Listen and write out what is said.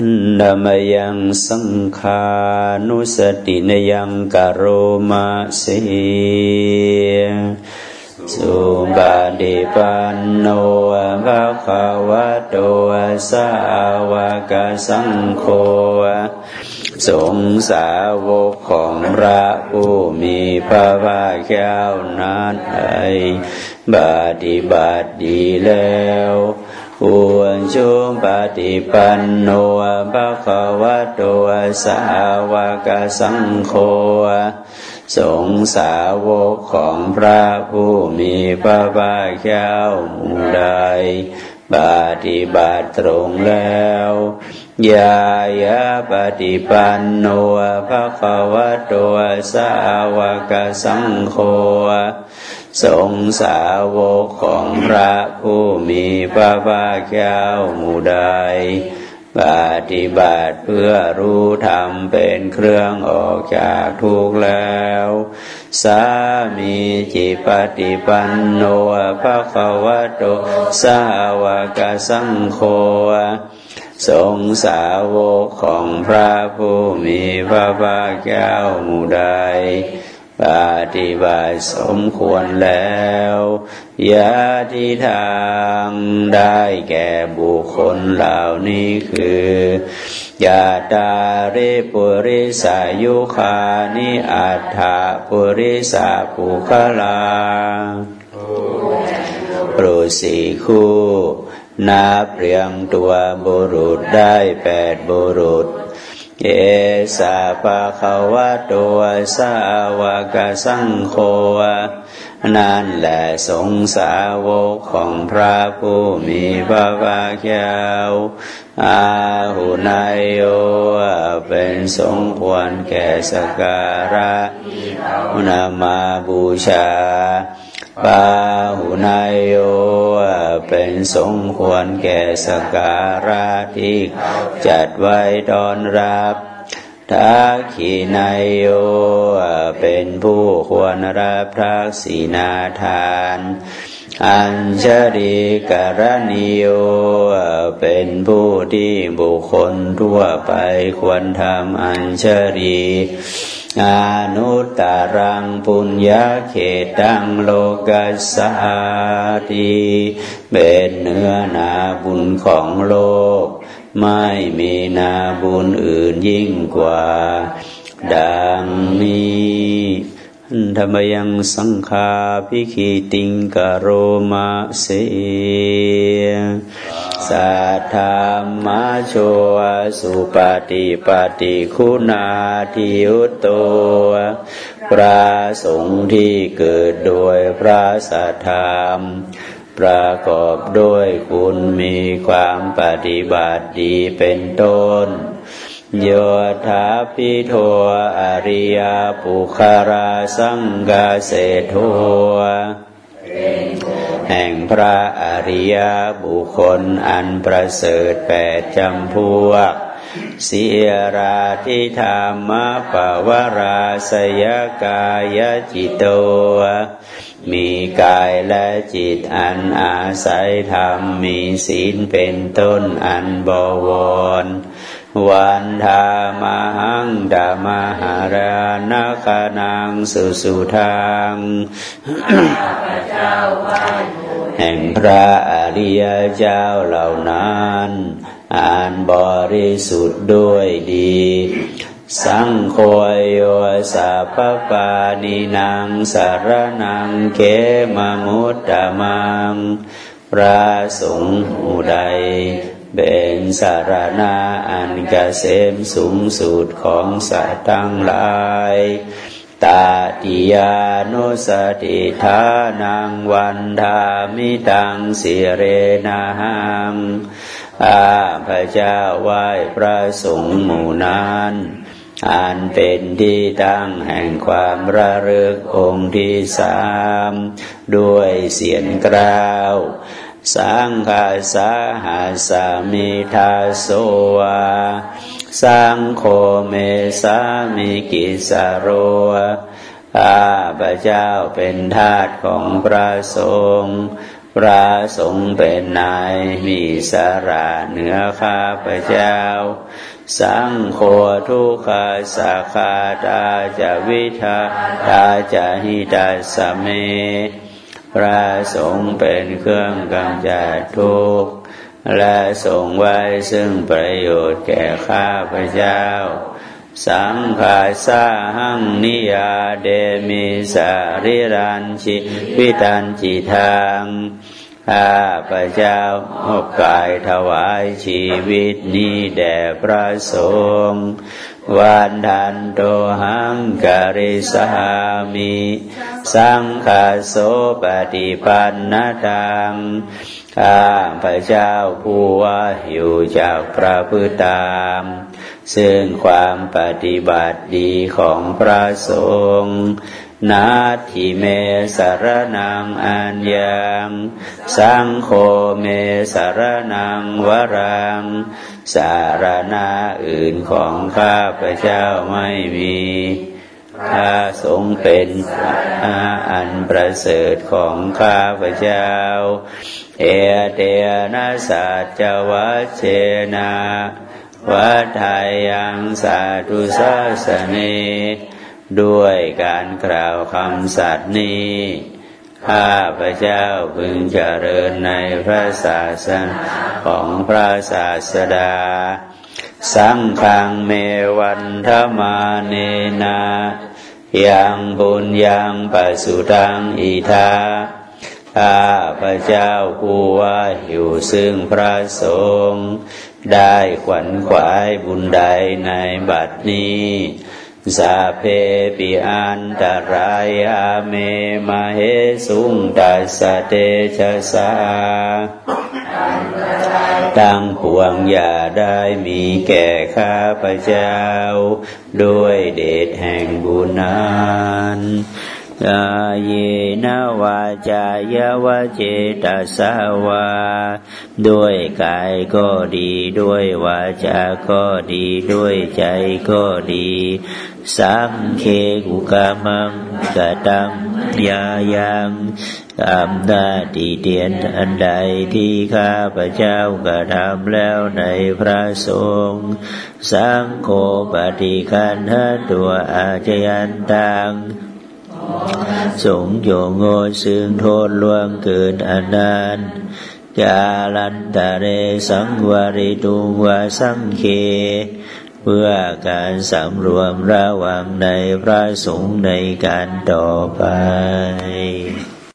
ทันดามยังสังขานุสตินยังกโรมาเสสุบาดิปันโนภะคะวะโตสาวกสังโฆสงสาวกของพระผู้มีพระภาคเจ้านั้นไอบาดิบัติดีแล้ว ควรชุมปฏิปันโนภะคะวะโตสาวกสังโฆสงสาวกของพระผู้มีพระภาคเจ้ามูใดปฏิบัติตรงแล้วยายาปฏิปันโนภะคะวะโตสาวกสังโฆ สงสาวกของพระผู้มีพระภาคเจ้ามูใดปฏิบัติเพื่อรู้ธรรมเป็นเครื่องออกจากทุกข์แล้ว สามีจิปฏิปันโนภะคะวะโต สาวกสังโฆสงสาวกของพระผู้มีพระภาคเจ้าหมู่ใด ปฏิบัติสมควรแล้วยาที่ทางได้แก่บุคคลเหล่านี้คือยาตาริปุริสายุคานิอัฏฐปุริสาปุคลาปรุสีคู่นับเรียงตัวบุรุษได้แปดบุรุษ เยสาปะควะตัวสาวกสังโฆนั่นแหละสงสาวกของพระผู้มีพระภาคเจ้าอาหุนายโยเป็นสงควรแก่สการะนามาบูชา ปาหุนายโยเป็นสงควรแก่สการะที่จัดไว้ดอนรับทักขีนายโยเป็นผู้ควรรับทักศีนาทาน อัญชริกรณิโย เป็นผู้ที่บุคคลทั่วไปควรทำอัญชรีอนุตตรังปุญญาเขตังโลกัสสาติเป็นเนื้อนาบุญของโลก ไม่มีนาบุญอื่นยิ่งกว่า ดังนี้ธรรมยังสังฆาพิคีติงกโรมาเส สัทธามาโชสุปฏิปฏิคุณาทิยุตโต พระสงฆ์ที่เกิดโดยพระสัทธรรมประกอบด้วยคุณมีความปฏิบัติดีเป็นต้นโยธาพิโทอริยปุคาราสังกาเสโท พระอริยบุคคลอันประเสริฐแปดจำพวกเสียราทิธรรมปวราสยกายจิตโต มีกายและจิตอันอาศัยธรรม มีศีลเป็นต้นอันบวร วันธามหังดามหารานาคานังสุสุทาง แห่งพระอริยเจ้าเหล่านั้นอ่านบริสุทธิ์ด้วยดี สังโฆโยสัพปานินางสารนังเขมมุตตมังพระสงฆ์ูใดเป็นสารณาอันกเกษมสูงสุดของสัตว์ทั้งหลาย ตาติยานุสติทานังวันธามิตังสิเรนหังอาพระเจ้าไหว้พระสงฆ์หมู่นั้นอันเป็นที่ตั้งแห่งความระลึกองค์ที่สาม ด้วยเสียงกล่าว สังฆาสาหาสามิทาโสวาสังโฆเมสามิกิสโรข้าพระเจ้าเป็นทาสของพระสงฆ์พระสงฆ์เป็นนายมีสาระเหนือข้าพระเจ้า สังโฆทุกขาสาคาตาจะวิทาตาจะหิตาสเม พระสงฆ์เป็นเครื่องกำจัดทุกข์และทรงไว้ซึ่งประโยชน์แก่ข้าพเจ้า สังฆาสาหังนิยาเดมิสาริรันชิวิตันจิทางข้าพระเจ้ามอบกายถวายชีวิตนี้แด่พระสงฆ์ วันดันโตหังกะริสามิ สังฆโสปฏิปันนตังข้าพระเจ้าผู้ว่าอยู่จากพระพุทธามซึ่งความปฏิบัติดีของพระสงฆ์ นาทิเมสารนังอัญญังสังโฆเมสารนังวรัง สารณาอื่นของข้าพระเจ้าไม่มีข้าทรงเป็นอาอันประเสริฐของข้าพระเจ้า เอเตนะสัจวัชเชนาวัฏายังสาธุสาสเน ด้วยการกล่าวคำสัตย์นี้ข้าพระเจ้าพึงเจริญในพระศาสนาของพระศาสดา สังฆังเมวันธมาเนนายังบุญยังปัสุตังอิทาข้าพระเจ้าผู้ว่าอยู่ซึ่งพระสงฆ์ได้ขวัญขวายบุญใดในบัดนี้ สาเพปิอันตรายาเมมาเหสุงตัสเตชะสาตั้งปวงอย่าได้มีแก่ข้าพระเจ้า ด้วยเดชแห่งบุญนั้น กายนาวาจายวเจตสาวา ด้วยกายก็ดี ด้วยวาจาก็ดี ด้วยใจก็ดี สังเคกุกามังกตังยายังกรรมหน้าที่เดียนอันใดที่ข้าพระเจ้ากระทำแล้วในพระสงฆ์สังโฆปฏิคันหตัวอาจยันตัง สงโยงโง่ซึ่งโทษล่วงเกิดอนานกาลันตะเรสังวาริตุวาสังเคเพื่อการสำรวมระวังในพระสงฆ์ในการต่อไป